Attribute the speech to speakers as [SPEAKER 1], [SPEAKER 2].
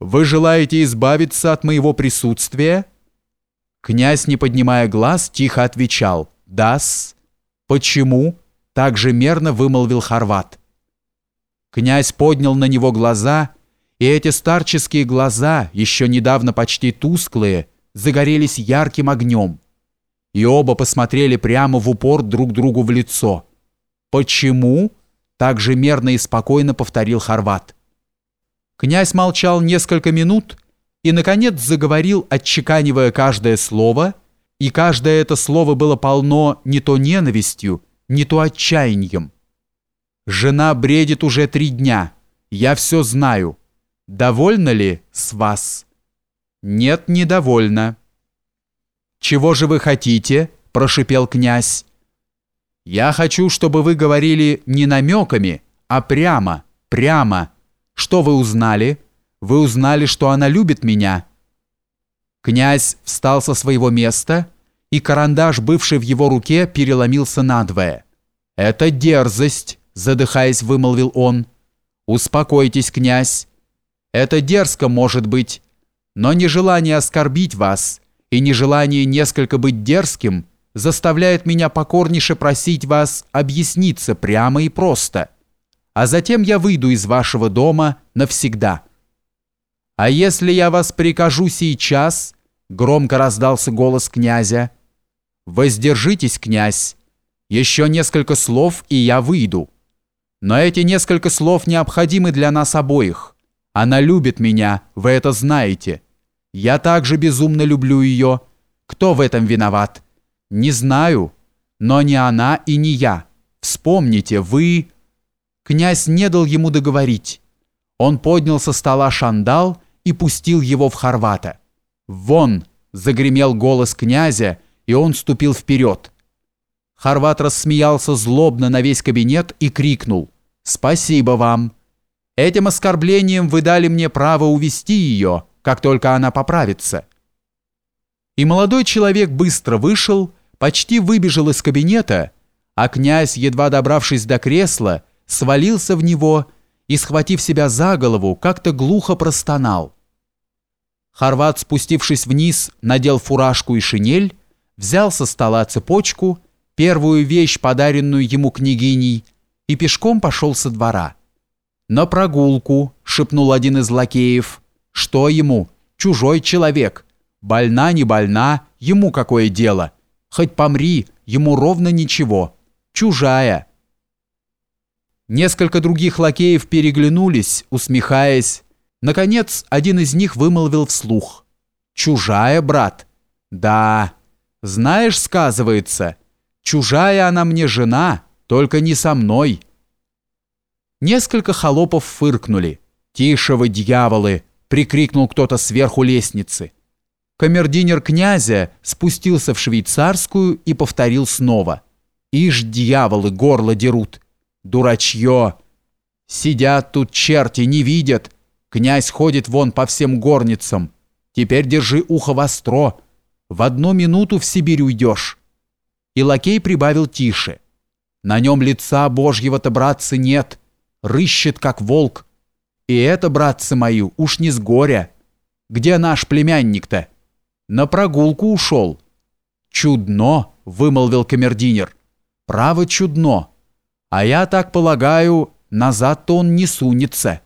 [SPEAKER 1] Вы желаете избавиться от моего присутствия? Князь, не поднимая глаз, тихо отвечал «Да-с». «Почему?» – также мерно вымолвил Хорват. Князь поднял на него глаза, и эти старческие глаза, еще недавно почти тусклые, загорелись ярким огнем. И оба посмотрели прямо в упор друг другу в лицо. «Почему?» – также мерно и спокойно повторил Хорват. Князь молчал несколько минут и, наконец, заговорил, отчеканивая каждое слово, и каждое это слово было полно не то ненавистью, не то отчаянием. «Жена бредит уже три дня. Я все знаю. Довольна ли с вас?» «Нет, недовольна». «Чего же вы хотите?» – прошипел князь. «Я хочу, чтобы вы говорили не намеками, а прямо, прямо» Что вы узнали? Вы узнали, что она любит меня?» Князь встал со своего места, и карандаш, бывший в его руке, переломился надвое. «Это дерзость», — задыхаясь, вымолвил он. «Успокойтесь, князь. Это дерзко, может быть, но нежелание оскорбить вас и нежелание несколько быть дерзким заставляет меня покорнейше просить вас объясниться прямо и просто» а затем я выйду из вашего дома навсегда. А если я вас прикажу сейчас, громко раздался голос князя. Воздержитесь, князь. Еще несколько слов, и я выйду. Но эти несколько слов необходимы для нас обоих. Она любит меня, вы это знаете. Я также безумно люблю ее. Кто в этом виноват? Не знаю. Но не она и не я. Вспомните, вы... Князь не дал ему договорить. Он поднял со стола шандал и пустил его в Хорвата. «Вон!» – загремел голос князя, и он ступил вперед. Хорват рассмеялся злобно на весь кабинет и крикнул «Спасибо вам! Этим оскорблением вы дали мне право увести ее, как только она поправится». И молодой человек быстро вышел, почти выбежал из кабинета, а князь, едва добравшись до кресла, свалился в него и, схватив себя за голову, как-то глухо простонал. Хорват, спустившись вниз, надел фуражку и шинель, взял со стола цепочку, первую вещь, подаренную ему княгиней, и пешком пошел со двора. «На прогулку», — шепнул один из лакеев. «Что ему? Чужой человек. Больна, не больна, ему какое дело? Хоть помри, ему ровно ничего. Чужая». Несколько других лакеев переглянулись, усмехаясь. Наконец, один из них вымолвил вслух. «Чужая, брат?» «Да. Знаешь, сказывается, чужая она мне жена, только не со мной». Несколько холопов фыркнули. «Тише вы, дьяволы!» — прикрикнул кто-то сверху лестницы. Камердинер князя спустился в швейцарскую и повторил снова. «Ишь, дьяволы, горло дерут!» Дурачье! Сидят тут черти, не видят. Князь ходит вон по всем горницам. Теперь держи ухо востро. В одну минуту в Сибирь уйдешь. И лакей прибавил тише. На нем лица Божьего-то, братцы, нет. Рыщет, как волк. И это, братцы мои, уж не с горя. Где наш племянник-то? На прогулку ушел. Чудно, вымолвил камердинер. Право чудно. А я так полагаю, назад-то он не сунется.